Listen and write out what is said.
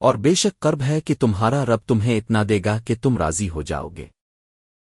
اور بے شک کرب ہے کہ تمہارا رب تمہیں اتنا دے گا کہ تم راضی ہو جاؤ گے۔